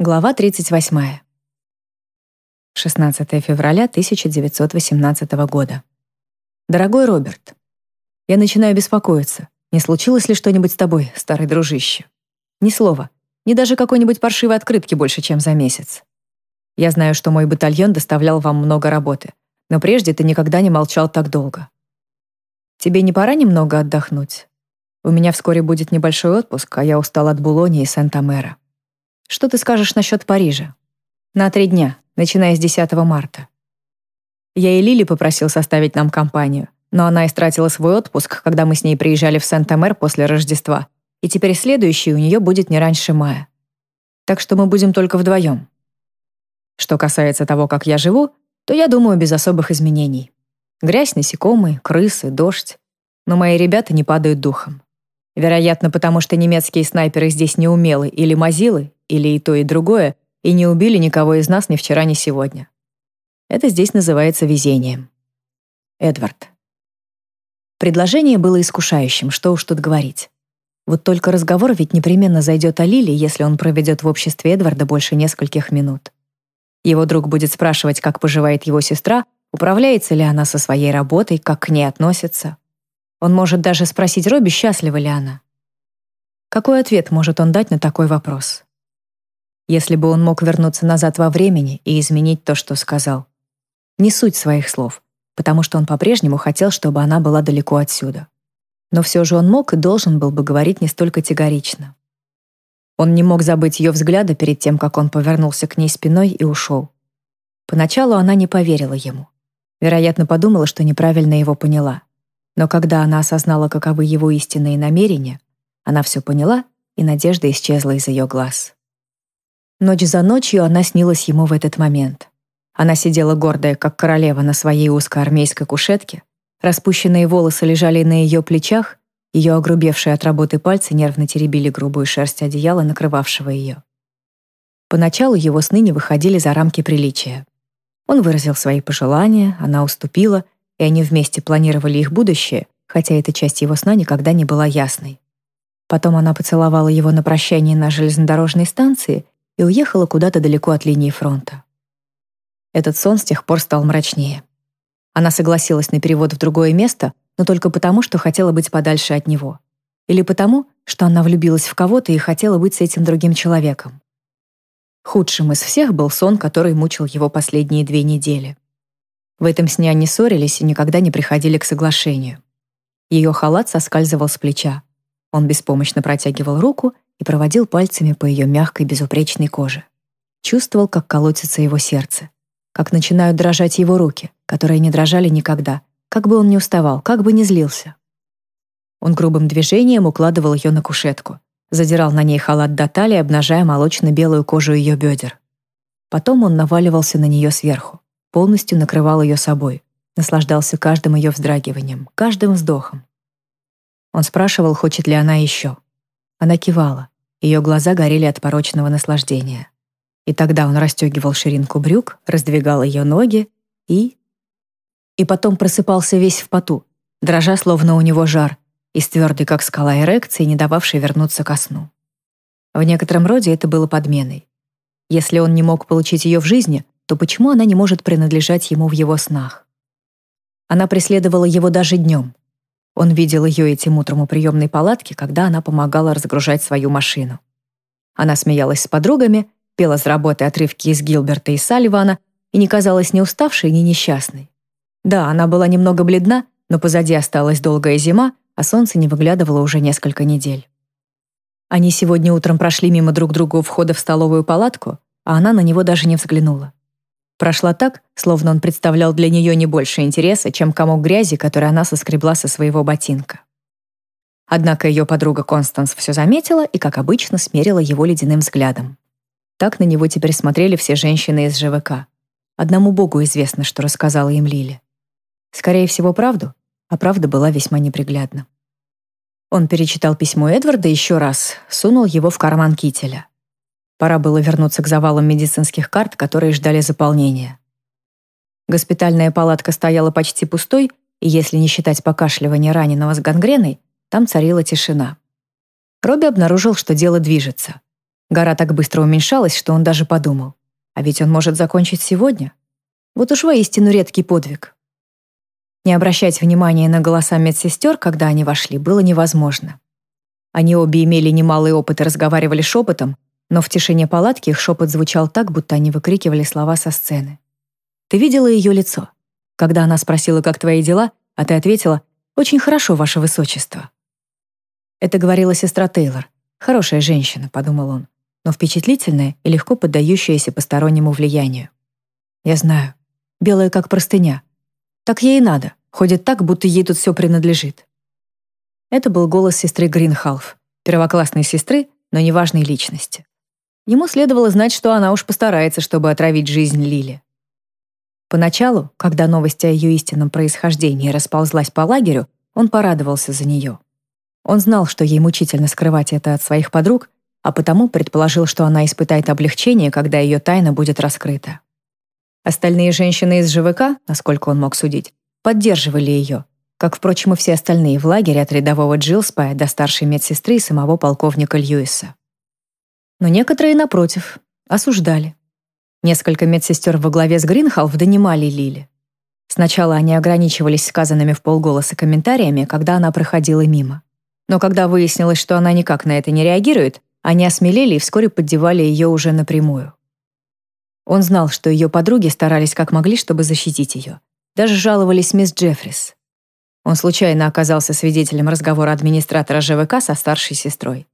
Глава 38. 16 февраля 1918 года. Дорогой Роберт, я начинаю беспокоиться. Не случилось ли что-нибудь с тобой, старый дружище? Ни слова, ни даже какой-нибудь паршивой открытки больше, чем за месяц. Я знаю, что мой батальон доставлял вам много работы, но прежде ты никогда не молчал так долго. Тебе не пора немного отдохнуть? У меня вскоре будет небольшой отпуск, а я устал от Булони и Сент-Амера. Что ты скажешь насчет Парижа? На три дня, начиная с 10 марта. Я и Лили попросил составить нам компанию, но она истратила свой отпуск, когда мы с ней приезжали в Сент-Амер после Рождества, и теперь следующий у нее будет не раньше мая. Так что мы будем только вдвоем. Что касается того, как я живу, то я думаю без особых изменений. Грязь, насекомые, крысы, дождь. Но мои ребята не падают духом. Вероятно, потому что немецкие снайперы здесь не умелы или мазилы, или и то, и другое, и не убили никого из нас ни вчера, ни сегодня. Это здесь называется везением. Эдвард. Предложение было искушающим, что уж тут говорить. Вот только разговор ведь непременно зайдет о Лиле, если он проведет в обществе Эдварда больше нескольких минут. Его друг будет спрашивать, как поживает его сестра, управляется ли она со своей работой, как к ней относится. Он может даже спросить Робби, счастлива ли она. Какой ответ может он дать на такой вопрос? Если бы он мог вернуться назад во времени и изменить то, что сказал. Не суть своих слов, потому что он по-прежнему хотел, чтобы она была далеко отсюда. Но все же он мог и должен был бы говорить не столь категорично. Он не мог забыть ее взгляда перед тем, как он повернулся к ней спиной и ушел. Поначалу она не поверила ему. Вероятно, подумала, что неправильно его поняла. Но когда она осознала, каковы его истинные намерения, она все поняла, и надежда исчезла из ее глаз. Ночь за ночью она снилась ему в этот момент. Она сидела гордая, как королева, на своей узкой армейской кушетке, распущенные волосы лежали на ее плечах, ее огрубевшие от работы пальцы нервно теребили грубую шерсть одеяла, накрывавшего ее. Поначалу его сны не выходили за рамки приличия. Он выразил свои пожелания, она уступила, и они вместе планировали их будущее, хотя эта часть его сна никогда не была ясной. Потом она поцеловала его на прощание на железнодорожной станции и уехала куда-то далеко от линии фронта. Этот сон с тех пор стал мрачнее. Она согласилась на перевод в другое место, но только потому, что хотела быть подальше от него. Или потому, что она влюбилась в кого-то и хотела быть с этим другим человеком. Худшим из всех был сон, который мучил его последние две недели. В этом сне они ссорились и никогда не приходили к соглашению. Ее халат соскальзывал с плеча. Он беспомощно протягивал руку и проводил пальцами по ее мягкой безупречной коже. Чувствовал, как колотится его сердце, как начинают дрожать его руки, которые не дрожали никогда, как бы он ни уставал, как бы ни злился. Он грубым движением укладывал ее на кушетку, задирал на ней халат до талии, обнажая молочно-белую кожу ее бедер. Потом он наваливался на нее сверху, полностью накрывал ее собой, наслаждался каждым ее вздрагиванием, каждым вздохом. Он спрашивал, хочет ли она еще. Она кивала. Ее глаза горели от порочного наслаждения. И тогда он расстегивал ширинку брюк, раздвигал ее ноги и... И потом просыпался весь в поту, дрожа, словно у него жар, из твердой, как скала эрекции, не дававшей вернуться ко сну. В некотором роде это было подменой. Если он не мог получить ее в жизни, то почему она не может принадлежать ему в его снах? Она преследовала его даже днем, он видел ее этим утром у приемной палатки, когда она помогала разгружать свою машину. Она смеялась с подругами, пела с работы отрывки из Гилберта и Салливана и не казалась ни уставшей, ни несчастной. Да, она была немного бледна, но позади осталась долгая зима, а солнце не выглядывало уже несколько недель. Они сегодня утром прошли мимо друг друга у входа в столовую палатку, а она на него даже не взглянула. Прошла так, словно он представлял для нее не больше интереса, чем комок грязи, который она соскребла со своего ботинка. Однако ее подруга Констанс все заметила и, как обычно, смерила его ледяным взглядом. Так на него теперь смотрели все женщины из ЖВК. Одному богу известно, что рассказала им Лили. Скорее всего, правду, а правда была весьма неприглядна. Он перечитал письмо Эдварда еще раз, сунул его в карман кителя. Пора было вернуться к завалам медицинских карт, которые ждали заполнения. Госпитальная палатка стояла почти пустой, и если не считать покашливания раненого с гангреной, там царила тишина. Робби обнаружил, что дело движется. Гора так быстро уменьшалась, что он даже подумал. А ведь он может закончить сегодня. Вот уж воистину редкий подвиг. Не обращать внимания на голоса медсестер, когда они вошли, было невозможно. Они обе имели немалый опыт и разговаривали шепотом, но в тишине палатки их шепот звучал так, будто они выкрикивали слова со сцены. Ты видела ее лицо? Когда она спросила, как твои дела, а ты ответила, «Очень хорошо, ваше высочество». Это говорила сестра Тейлор. Хорошая женщина, подумал он, но впечатлительная и легко поддающаяся постороннему влиянию. Я знаю. Белая, как простыня. Так ей и надо. Ходит так, будто ей тут все принадлежит. Это был голос сестры Гринхалф, первоклассной сестры, но неважной личности. Ему следовало знать, что она уж постарается, чтобы отравить жизнь Лили. Поначалу, когда новость о ее истинном происхождении расползлась по лагерю, он порадовался за нее. Он знал, что ей мучительно скрывать это от своих подруг, а потому предположил, что она испытает облегчение, когда ее тайна будет раскрыта. Остальные женщины из ЖВК, насколько он мог судить, поддерживали ее, как, впрочем, и все остальные в лагере от рядового Джилспая до старшей медсестры и самого полковника Льюиса. Но некоторые, напротив, осуждали. Несколько медсестер во главе с Гринхалф донимали Лили. Сначала они ограничивались сказанными в полголоса комментариями, когда она проходила мимо. Но когда выяснилось, что она никак на это не реагирует, они осмелели и вскоре поддевали ее уже напрямую. Он знал, что ее подруги старались как могли, чтобы защитить ее. Даже жаловались мисс Джеффрис. Он случайно оказался свидетелем разговора администратора ЖВК со старшей сестрой.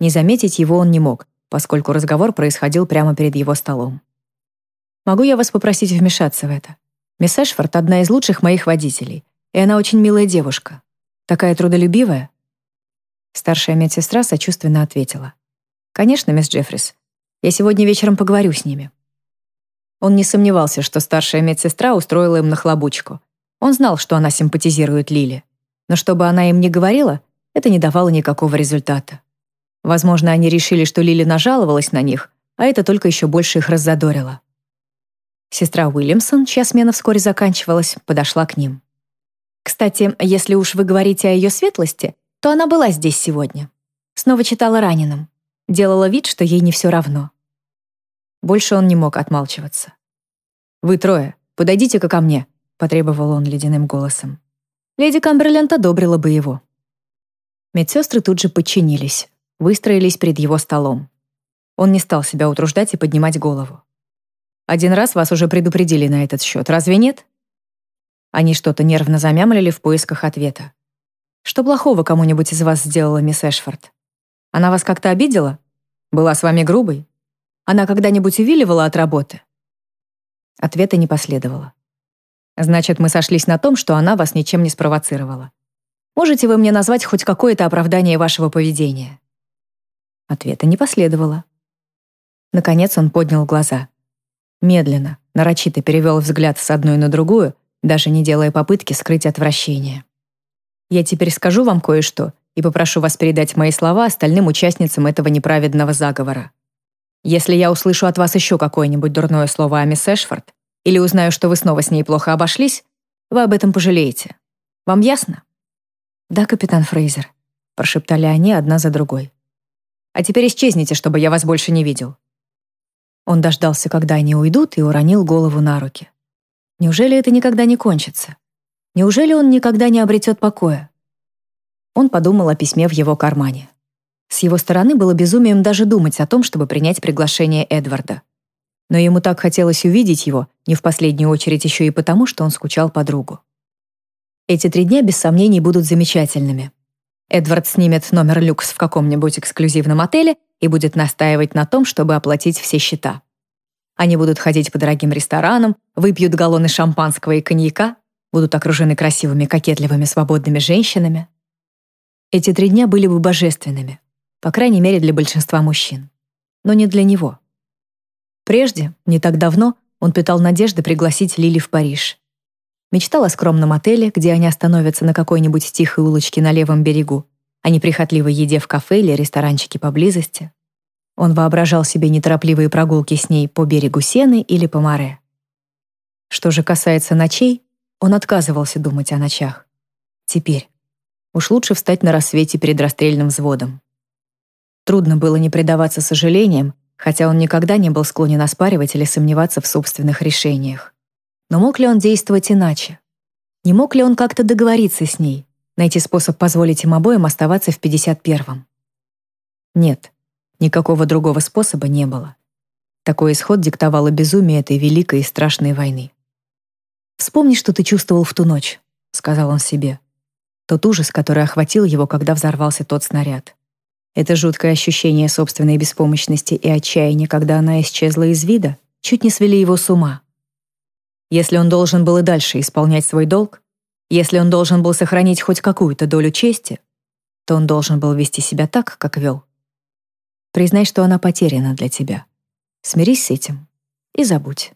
Не заметить его он не мог, поскольку разговор происходил прямо перед его столом. Могу я вас попросить вмешаться в это? Мисс Эшфорд — одна из лучших моих водителей, и она очень милая девушка. Такая трудолюбивая». Старшая медсестра сочувственно ответила. «Конечно, мисс Джеффрис. Я сегодня вечером поговорю с ними». Он не сомневался, что старшая медсестра устроила им нахлобучку. Он знал, что она симпатизирует Лиле. Но чтобы она им не говорила, это не давало никакого результата. Возможно, они решили, что Лили нажаловалась на них, а это только еще больше их раззадорило. Сестра Уильямсон, чья смена вскоре заканчивалась, подошла к ним. «Кстати, если уж вы говорите о ее светлости, то она была здесь сегодня. Снова читала раненым. Делала вид, что ей не все равно». Больше он не мог отмалчиваться. «Вы трое, подойдите-ка ко мне», — потребовал он ледяным голосом. Леди Камберленд одобрила бы его. Медсестры тут же подчинились, выстроились перед его столом. Он не стал себя утруждать и поднимать голову. Один раз вас уже предупредили на этот счет, разве нет?» Они что-то нервно замямлили в поисках ответа. «Что плохого кому-нибудь из вас сделала мисс Эшфорд? Она вас как-то обидела? Была с вами грубой? Она когда-нибудь увиливала от работы?» Ответа не последовало. «Значит, мы сошлись на том, что она вас ничем не спровоцировала. Можете вы мне назвать хоть какое-то оправдание вашего поведения?» Ответа не последовало. Наконец он поднял глаза. Медленно, нарочито перевел взгляд с одной на другую, даже не делая попытки скрыть отвращение. «Я теперь скажу вам кое-что и попрошу вас передать мои слова остальным участницам этого неправедного заговора. Если я услышу от вас еще какое-нибудь дурное слово о мисс Эшфорд или узнаю, что вы снова с ней плохо обошлись, вы об этом пожалеете. Вам ясно?» «Да, капитан Фрейзер», — прошептали они одна за другой. «А теперь исчезните, чтобы я вас больше не видел. Он дождался, когда они уйдут, и уронил голову на руки. Неужели это никогда не кончится? Неужели он никогда не обретет покоя? Он подумал о письме в его кармане. С его стороны было безумием даже думать о том, чтобы принять приглашение Эдварда. Но ему так хотелось увидеть его, не в последнюю очередь еще и потому, что он скучал по другу. Эти три дня без сомнений будут замечательными. Эдвард снимет номер люкс в каком-нибудь эксклюзивном отеле и будет настаивать на том, чтобы оплатить все счета. Они будут ходить по дорогим ресторанам, выпьют галлоны шампанского и коньяка, будут окружены красивыми, кокетливыми, свободными женщинами. Эти три дня были бы божественными, по крайней мере, для большинства мужчин. Но не для него. Прежде, не так давно, он питал надежды пригласить Лили в Париж. Мечтал о скромном отеле, где они остановятся на какой-нибудь тихой улочке на левом берегу, а не прихотливой еде в кафе или ресторанчике поблизости. Он воображал себе неторопливые прогулки с ней по берегу Сены или по море. Что же касается ночей, он отказывался думать о ночах. Теперь. Уж лучше встать на рассвете перед расстрельным взводом. Трудно было не предаваться сожалениям, хотя он никогда не был склонен оспаривать или сомневаться в собственных решениях. Но мог ли он действовать иначе? Не мог ли он как-то договориться с ней, найти способ позволить им обоим оставаться в 51-м? Нет, никакого другого способа не было. Такой исход диктовало безумие этой великой и страшной войны. «Вспомни, что ты чувствовал в ту ночь», — сказал он себе. Тот ужас, который охватил его, когда взорвался тот снаряд. Это жуткое ощущение собственной беспомощности и отчаяния, когда она исчезла из вида, чуть не свели его с ума. Если он должен был и дальше исполнять свой долг, если он должен был сохранить хоть какую-то долю чести, то он должен был вести себя так, как вел. Признай, что она потеряна для тебя. Смирись с этим и забудь.